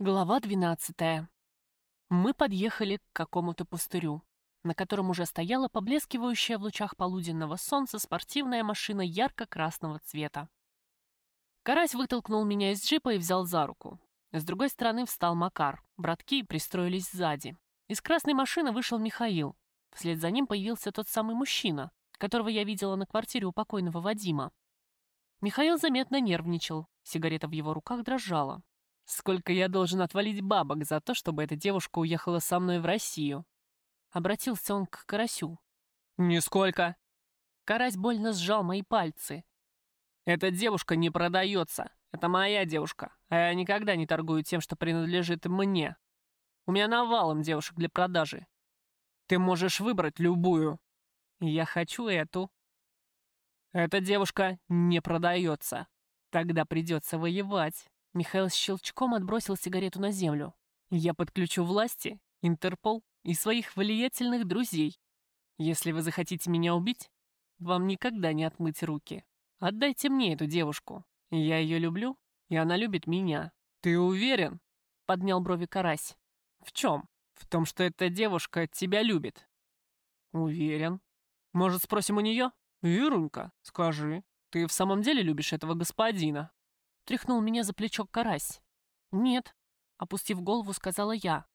Глава 12. Мы подъехали к какому-то пустырю, на котором уже стояла поблескивающая в лучах полуденного солнца спортивная машина ярко-красного цвета. Карась вытолкнул меня из джипа и взял за руку. С другой стороны встал Макар, братки пристроились сзади. Из красной машины вышел Михаил. Вслед за ним появился тот самый мужчина, которого я видела на квартире у покойного Вадима. Михаил заметно нервничал, сигарета в его руках дрожала. Сколько я должен отвалить бабок за то, чтобы эта девушка уехала со мной в Россию? Обратился он к Карасю. Нисколько. Карась больно сжал мои пальцы. Эта девушка не продается. Это моя девушка, а я никогда не торгую тем, что принадлежит мне. У меня навалом девушек для продажи. Ты можешь выбрать любую. Я хочу эту. Эта девушка не продается. Тогда придется воевать. Михаил с щелчком отбросил сигарету на землю. «Я подключу власти, Интерпол и своих влиятельных друзей. Если вы захотите меня убить, вам никогда не отмыть руки. Отдайте мне эту девушку. Я ее люблю, и она любит меня. Ты уверен?» — поднял брови Карась. «В чем? В том, что эта девушка тебя любит». «Уверен. Может, спросим у нее? Ирунька, скажи, ты в самом деле любишь этого господина?» Тряхнул меня за плечо карась. «Нет», — опустив голову, сказала я.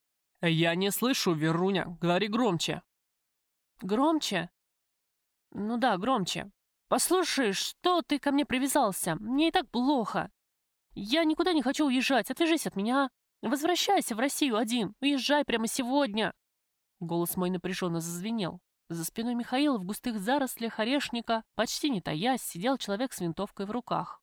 «Я не слышу, Веруня, говори громче». «Громче?» «Ну да, громче. Послушай, что ты ко мне привязался? Мне и так плохо. Я никуда не хочу уезжать, отвяжись от меня. Возвращайся в Россию один, уезжай прямо сегодня». Голос мой напряженно зазвенел. За спиной Михаила в густых зарослях орешника, почти не таясь, сидел человек с винтовкой в руках.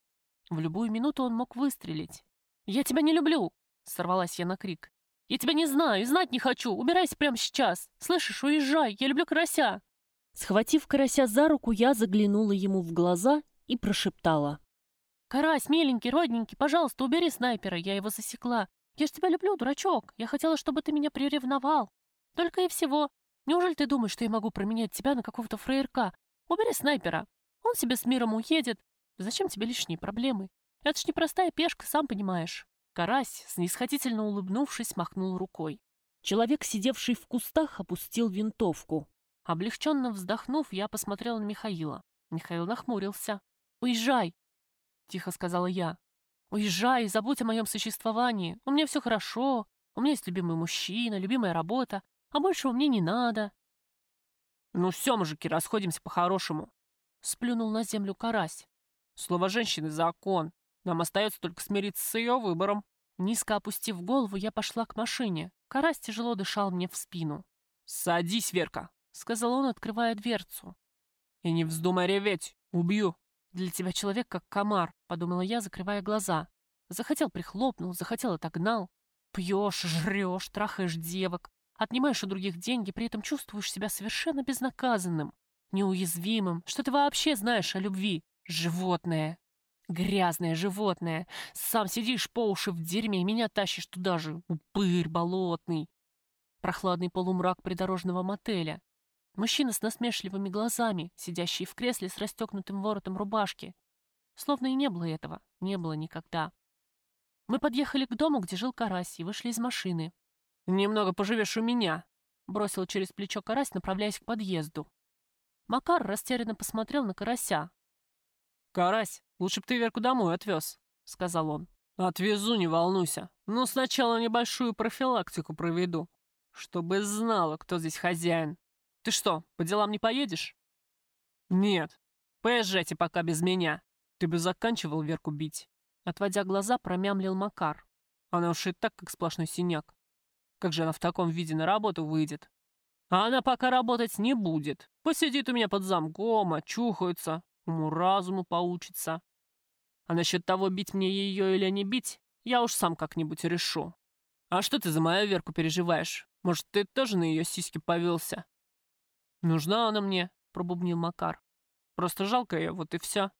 В любую минуту он мог выстрелить. «Я тебя не люблю!» — сорвалась я на крик. «Я тебя не знаю и знать не хочу! Убирайся прямо сейчас! Слышишь, уезжай! Я люблю карася!» Схватив карася за руку, я заглянула ему в глаза и прошептала. «Карась, миленький, родненький, пожалуйста, убери снайпера, я его засекла. Я ж тебя люблю, дурачок. Я хотела, чтобы ты меня приревновал. Только и всего. Неужели ты думаешь, что я могу променять тебя на какого-то фраерка? Убери снайпера. Он себе с миром уедет, Зачем тебе лишние проблемы? Это ж непростая пешка, сам понимаешь». Карась, снисходительно улыбнувшись, махнул рукой. Человек, сидевший в кустах, опустил винтовку. Облегченно вздохнув, я посмотрела на Михаила. Михаил нахмурился. «Уезжай!» — тихо сказала я. «Уезжай, забудь о моем существовании. У меня все хорошо. У меня есть любимый мужчина, любимая работа. А большего мне не надо». «Ну все, мужики, расходимся по-хорошему», — сплюнул на землю карась. Слово женщины — закон. Нам остается только смириться с ее выбором. Низко опустив голову, я пошла к машине. Карась тяжело дышал мне в спину. «Садись, Верка», — сказал он, открывая дверцу. «И не вздумай реветь, убью». «Для тебя человек как комар», — подумала я, закрывая глаза. Захотел прихлопнул, захотел отогнал. Пьешь, жрешь, трахаешь девок, отнимаешь у других деньги, при этом чувствуешь себя совершенно безнаказанным, неуязвимым. Что ты вообще знаешь о любви? Животное. Грязное животное. Сам сидишь по уши в дерьме и меня тащишь туда же. Упырь болотный. Прохладный полумрак придорожного мотеля. Мужчина с насмешливыми глазами, сидящий в кресле с расстегнутым воротом рубашки. Словно и не было этого. Не было никогда. Мы подъехали к дому, где жил Карась, и вышли из машины. «Немного поживешь у меня», — бросил через плечо Карась, направляясь к подъезду. Макар растерянно посмотрел на Карася, «Карась, лучше б ты Верку домой отвез», — сказал он. «Отвезу, не волнуйся. Но сначала небольшую профилактику проведу, чтобы знала, кто здесь хозяин. Ты что, по делам не поедешь?» «Нет. Поезжайте пока без меня. Ты бы заканчивал Верку бить». Отводя глаза, промямлил Макар. Она уж и так, как сплошной синяк. Как же она в таком виде на работу выйдет? А она пока работать не будет. Посидит у меня под замком, очухается, уму-разуму поучится. А насчет того, бить мне ее или не бить, я уж сам как-нибудь решу. А что ты за мою Верку переживаешь? Может, ты тоже на ее сиськи повелся? Нужна она мне, пробубнил Макар. Просто жалко ее, вот и все.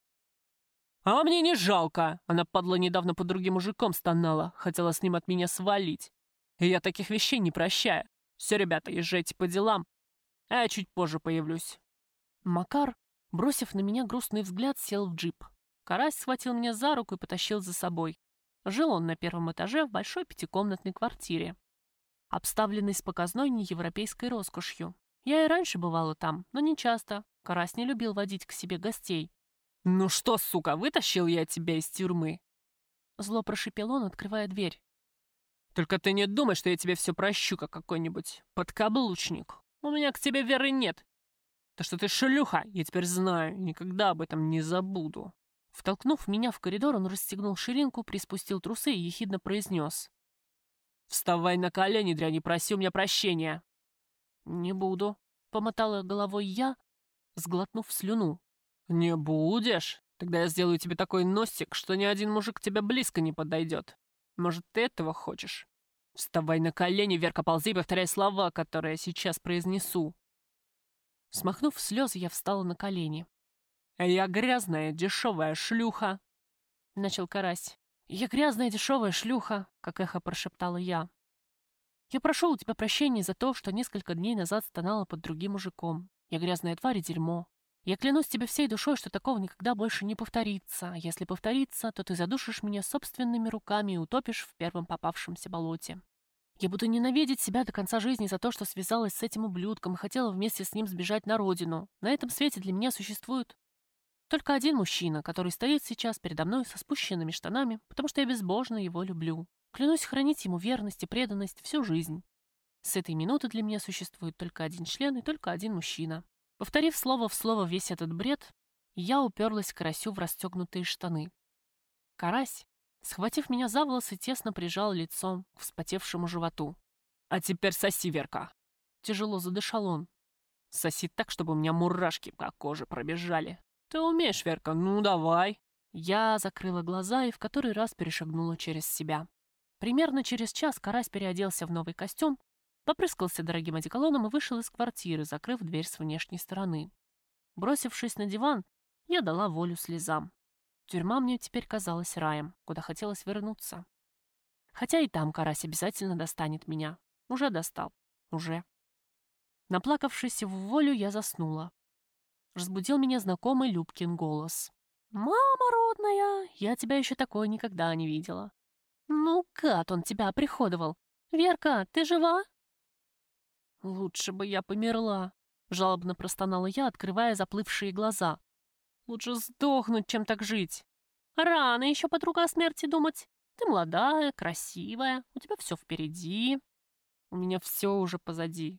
А мне не жалко. Она, падла, недавно по другим мужиком стонала, хотела с ним от меня свалить. И я таких вещей не прощаю. Все, ребята, езжайте по делам, а я чуть позже появлюсь. Макар Бросив на меня грустный взгляд, сел в джип. Карась схватил меня за руку и потащил за собой. Жил он на первом этаже в большой пятикомнатной квартире, обставленной с показной неевропейской роскошью. Я и раньше бывала там, но не часто. Карась не любил водить к себе гостей. «Ну что, сука, вытащил я тебя из тюрьмы?» Зло прошипел он, открывая дверь. «Только ты не думай, что я тебе все прощу, как какой-нибудь подкаблучник. У меня к тебе веры нет. То, что ты шлюха, я теперь знаю, никогда об этом не забуду». Втолкнув меня в коридор, он расстегнул ширинку, приспустил трусы и ехидно произнес. «Вставай на колени, дрянь, и проси у меня прощения!» «Не буду», — помотала головой я, сглотнув слюну. «Не будешь? Тогда я сделаю тебе такой носик, что ни один мужик к тебе близко не подойдет. Может, ты этого хочешь? Вставай на колени, Верка, ползи и повторяй слова, которые я сейчас произнесу». Смахнув слезы, я встала на колени. «Я грязная, дешевая шлюха!» — начал Карась. «Я грязная, дешевая шлюха!» — как эхо прошептала я. «Я прошу у тебя прощения за то, что несколько дней назад стонала под другим мужиком. Я грязная тварь и дерьмо. Я клянусь тебе всей душой, что такого никогда больше не повторится. А если повторится, то ты задушишь меня собственными руками и утопишь в первом попавшемся болоте. Я буду ненавидеть себя до конца жизни за то, что связалась с этим ублюдком и хотела вместе с ним сбежать на родину. На этом свете для меня существует только один мужчина, который стоит сейчас передо мной со спущенными штанами, потому что я безбожно его люблю. Клянусь хранить ему верность и преданность всю жизнь. С этой минуты для меня существует только один член и только один мужчина. Повторив слово в слово весь этот бред, я уперлась карасю в расстегнутые штаны. Карась, схватив меня за волосы, тесно прижал лицом к вспотевшему животу. «А теперь соси, Верка!» Тяжело задышал он. «Соси так, чтобы у меня мурашки по коже пробежали!» «Ты умеешь, Верка, ну давай!» Я закрыла глаза и в который раз перешагнула через себя. Примерно через час Карась переоделся в новый костюм, попрыскался дорогим одеколоном и вышел из квартиры, закрыв дверь с внешней стороны. Бросившись на диван, я дала волю слезам. Тюрьма мне теперь казалась раем, куда хотелось вернуться. Хотя и там Карась обязательно достанет меня. Уже достал. Уже. Наплакавшись в волю, я заснула разбудил меня знакомый Любкин голос. «Мама родная, я тебя еще такой никогда не видела». «Ну, гад он тебя приходовал. Верка, ты жива?» «Лучше бы я померла», — жалобно простонала я, открывая заплывшие глаза. «Лучше сдохнуть, чем так жить. Рано еще, подруга, о смерти думать. Ты молодая, красивая, у тебя все впереди. У меня все уже позади.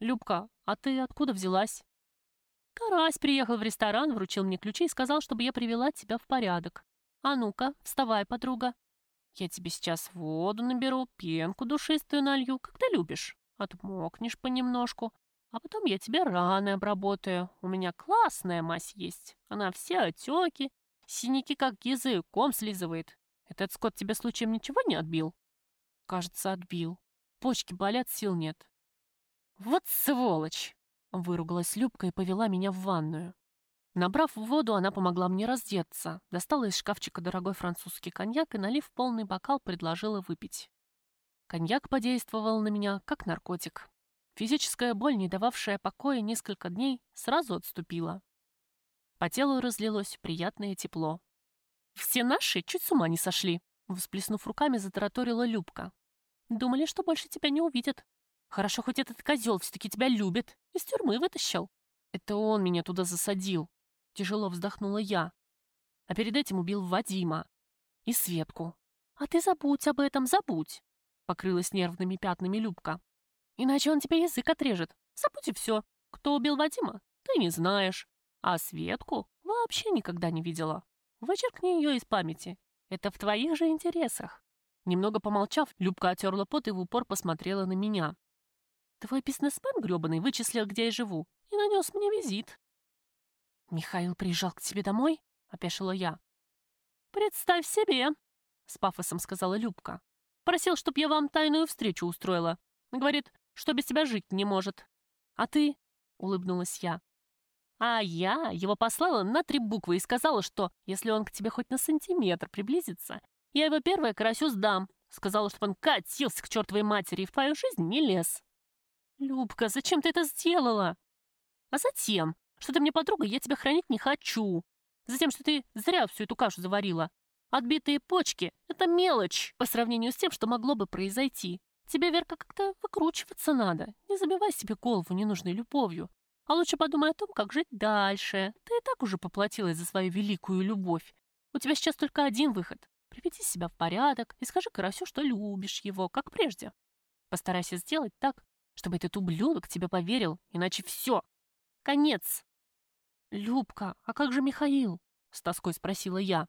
Любка, а ты откуда взялась?» Карась приехал в ресторан, вручил мне ключи и сказал, чтобы я привела тебя в порядок. А ну-ка, вставай, подруга. Я тебе сейчас воду наберу, пенку душистую налью, как ты любишь. Отмокнешь понемножку, а потом я тебе раны обработаю. У меня классная мазь есть. Она все отеки, синяки как языком слизывает. Этот скот тебе случаем ничего не отбил? Кажется, отбил. Почки болят, сил нет. Вот сволочь! Выругалась Любка и повела меня в ванную. Набрав воду, она помогла мне раздеться, достала из шкафчика дорогой французский коньяк и, налив полный бокал, предложила выпить. Коньяк подействовал на меня, как наркотик. Физическая боль, не дававшая покоя несколько дней, сразу отступила. По телу разлилось приятное тепло. «Все наши чуть с ума не сошли», — всплеснув руками, затараторила Любка. «Думали, что больше тебя не увидят. Хорошо, хоть этот козел все-таки тебя любит. Из тюрьмы вытащил. Это он меня туда засадил. Тяжело вздохнула я. А перед этим убил Вадима. И Светку. А ты забудь об этом, забудь. Покрылась нервными пятнами Любка. Иначе он тебе язык отрежет. Забудь и все. Кто убил Вадима, ты не знаешь. А Светку вообще никогда не видела. Вычеркни ее из памяти. Это в твоих же интересах. Немного помолчав, Любка отерла пот и в упор посмотрела на меня. Твой бизнесмен грёбаный вычислил, где я живу, и нанес мне визит. Михаил приезжал к тебе домой? Опешила я. Представь себе, с пафосом сказала Любка. Просил, чтоб я вам тайную встречу устроила. Говорит, что без тебя жить не может. А ты? Улыбнулась я. А я его послала на три буквы и сказала, что если он к тебе хоть на сантиметр приблизится, я его первое карасю сдам. Сказала, чтобы он катился к чертовой матери и в твою жизнь не лез. «Любка, зачем ты это сделала?» «А затем, что ты мне подруга, я тебя хранить не хочу. Затем, что ты зря всю эту кашу заварила. Отбитые почки — это мелочь по сравнению с тем, что могло бы произойти. Тебе, Верка, как-то выкручиваться надо. Не забивай себе голову ненужной любовью. А лучше подумай о том, как жить дальше. Ты и так уже поплатилась за свою великую любовь. У тебя сейчас только один выход. Приведи себя в порядок и скажи Карасю, что любишь его, как прежде. Постарайся сделать так, чтобы этот ублюдок тебе поверил, иначе все. Конец. «Любка, а как же Михаил?» — с тоской спросила я.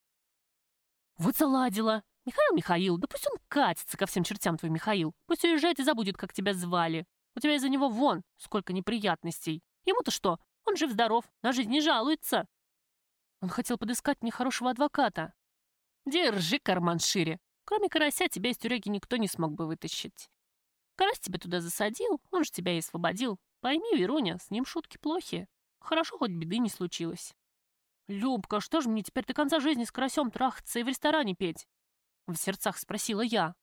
«Вот заладила. Михаил, Михаил, да пусть он катится ко всем чертям твой Михаил. Пусть уезжает и забудет, как тебя звали. У тебя из-за него вон сколько неприятностей. Ему-то что? Он жив-здоров, на жизнь не жалуется. Он хотел подыскать мне хорошего адвоката. Держи карман шире. Кроме карася тебя из тюряги никто не смог бы вытащить. Карась тебя туда засадил, он же тебя и освободил. Пойми, Веруня, с ним шутки плохи. Хорошо, хоть беды не случилось. «Любка, что же мне теперь до конца жизни с карасем трахаться и в ресторане петь?» В сердцах спросила я.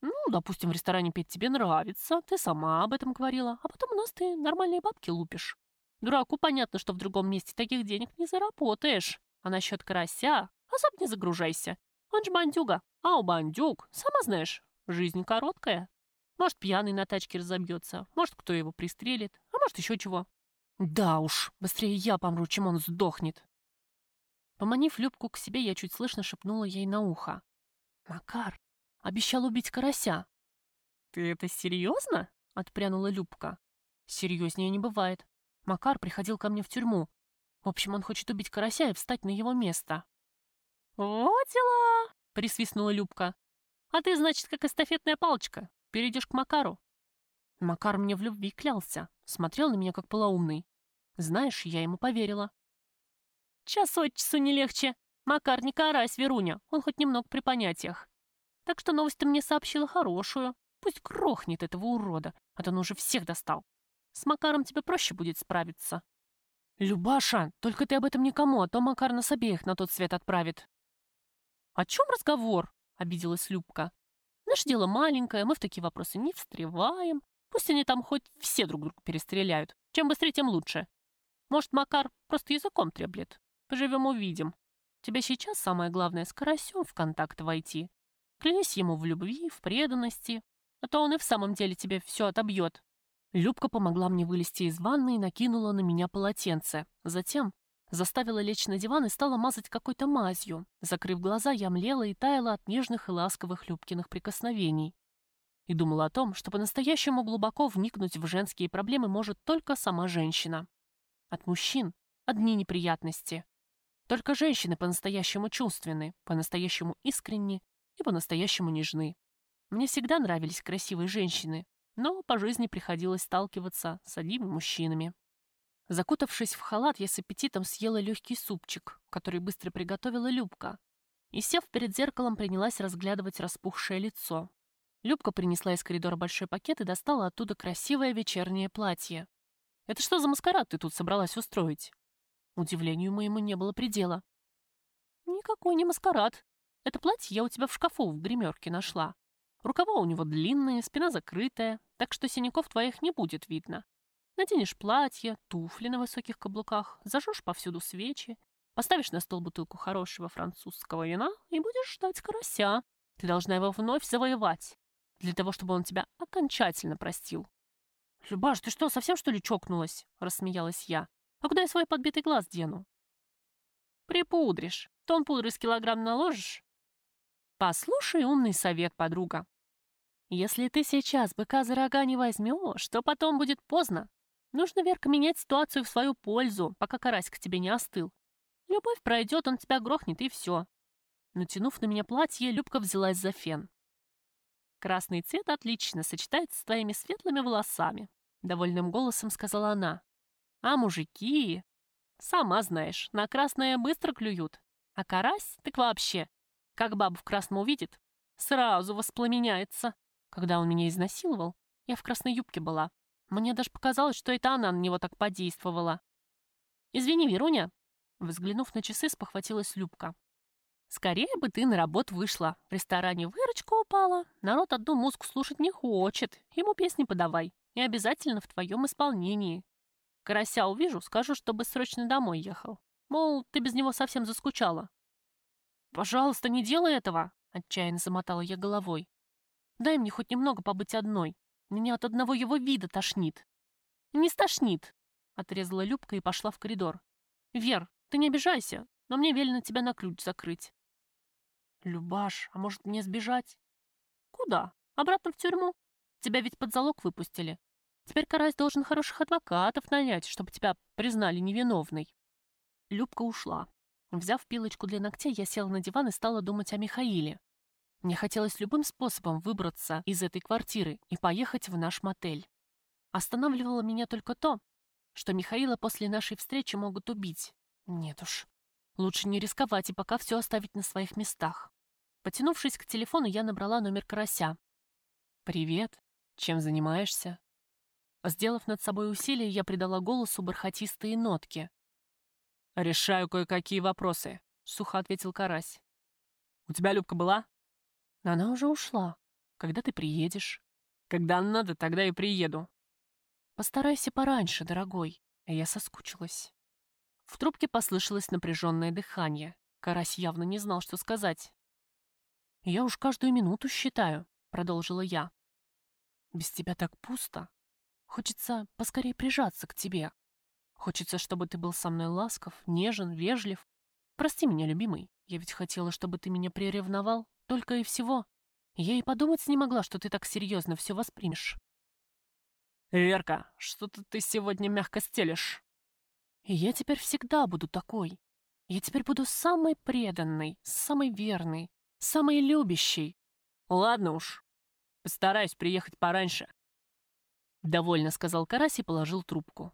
«Ну, допустим, в ресторане петь тебе нравится, ты сама об этом говорила, а потом у нас ты нормальные бабки лупишь. Дураку понятно, что в другом месте таких денег не заработаешь. А насчет карася особо не загружайся. Он же бандюга, а у бандюг, сама знаешь, жизнь короткая. Может, пьяный на тачке разобьется, может, кто его пристрелит, а может, еще чего. Да уж, быстрее я помру, чем он сдохнет. Поманив Любку к себе, я чуть слышно шепнула ей на ухо. «Макар обещал убить карася». «Ты это серьезно?» — отпрянула Любка. «Серьезнее не бывает. Макар приходил ко мне в тюрьму. В общем, он хочет убить карася и встать на его место». «Вот дела!» — присвистнула Любка. «А ты, значит, как эстафетная палочка. Перейдешь к Макару». Макар мне в любви клялся, смотрел на меня как полоумный. Знаешь, я ему поверила. Час от часу не легче. Макар не карась, Веруня, он хоть немного при понятиях. Так что новость ты мне сообщила хорошую. Пусть грохнет этого урода, а то он уже всех достал. С Макаром тебе проще будет справиться. Любаша, только ты об этом никому, а то Макар нас обеих на тот свет отправит. О чем разговор? Обиделась Любка. Наше дело маленькое, мы в такие вопросы не встреваем. Пусть они там хоть все друг друга перестреляют. Чем быстрее, тем лучше. Может, Макар просто языком треплет. Поживем Тебе сейчас самое главное с Карасем в контакт войти. Клянись ему в любви, в преданности, а то он и в самом деле тебе все отобьет. Любка помогла мне вылезти из ванны и накинула на меня полотенце. Затем заставила лечь на диван и стала мазать какой-то мазью. Закрыв глаза, я млела и таяла от нежных и ласковых Любкиных прикосновений. И думала о том, что по-настоящему глубоко вникнуть в женские проблемы может только сама женщина. От мужчин одни неприятности. Только женщины по-настоящему чувственны, по-настоящему искренни и по-настоящему нежны. Мне всегда нравились красивые женщины, но по жизни приходилось сталкиваться с одними мужчинами. Закутавшись в халат, я с аппетитом съела легкий супчик, который быстро приготовила Любка, и, сев перед зеркалом, принялась разглядывать распухшее лицо. Любка принесла из коридора большой пакет и достала оттуда красивое вечернее платье. «Это что за маскарад ты тут собралась устроить?» Удивлению моему не было предела. «Никакой не маскарад. Это платье я у тебя в шкафу в гримерке нашла. Рукава у него длинные, спина закрытая, так что синяков твоих не будет видно. Наденешь платье, туфли на высоких каблуках, зажжешь повсюду свечи, поставишь на стол бутылку хорошего французского вина и будешь ждать карася. Ты должна его вновь завоевать, для того, чтобы он тебя окончательно простил. «Любаш, ты что, совсем что ли чокнулась?» — рассмеялась я. А куда я свой подбитый глаз дену? Припудришь. Тон пудры с килограмм наложишь? Послушай умный совет, подруга. Если ты сейчас быка за рога не возьмешь, то потом будет поздно. Нужно, Верка, менять ситуацию в свою пользу, пока карась к тебе не остыл. Любовь пройдет, он тебя грохнет, и все. Натянув на меня платье, Любка взялась за фен. Красный цвет отлично сочетается с твоими светлыми волосами, довольным голосом сказала она. А мужики... Сама знаешь, на красное быстро клюют. А карась так вообще, как бабу в красном увидит, сразу воспламеняется. Когда он меня изнасиловал, я в красной юбке была. Мне даже показалось, что это она на него так подействовала. «Извини, Веруня», — взглянув на часы, спохватилась Любка. «Скорее бы ты на работу вышла. В ресторане выручка упала. Народ одну музыку слушать не хочет. Ему песни подавай. И обязательно в твоем исполнении. Карася увижу, скажу, чтобы срочно домой ехал. Мол, ты без него совсем заскучала. Пожалуйста, не делай этого!» — отчаянно замотала я головой. «Дай мне хоть немного побыть одной. Меня от одного его вида тошнит». «Не стошнит!» — отрезала Любка и пошла в коридор. «Вер, ты не обижайся, но мне велено тебя на ключ закрыть». «Любаш, а может мне сбежать?» «Куда? Обратно в тюрьму? Тебя ведь под залог выпустили. Теперь Карась должен хороших адвокатов нанять, чтобы тебя признали невиновной». Любка ушла. Взяв пилочку для ногтей, я села на диван и стала думать о Михаиле. Мне хотелось любым способом выбраться из этой квартиры и поехать в наш мотель. Останавливало меня только то, что Михаила после нашей встречи могут убить. Нет уж, лучше не рисковать и пока все оставить на своих местах. Потянувшись к телефону, я набрала номер Карася. «Привет. Чем занимаешься?» Сделав над собой усилие, я придала голосу бархатистые нотки. «Решаю кое-какие вопросы», — сухо ответил Карась. «У тебя Любка была?» «Она уже ушла. Когда ты приедешь?» «Когда надо, тогда и приеду». «Постарайся пораньше, дорогой». Я соскучилась. В трубке послышалось напряженное дыхание. Карась явно не знал, что сказать. «Я уж каждую минуту считаю», — продолжила я. «Без тебя так пусто. Хочется поскорее прижаться к тебе, Хочется, чтобы ты был со мной ласков, нежен, вежлив. Прости меня, любимый. Я ведь хотела, чтобы ты меня приревновал. Только и всего. Я и подумать не могла, что ты так серьезно все воспримешь. Верка, что-то ты сегодня мягко стелишь. И я теперь всегда буду такой. Я теперь буду самой преданной, самой верной, самой любящей. Ладно уж. Постараюсь приехать пораньше. Довольно сказал Карась и положил трубку.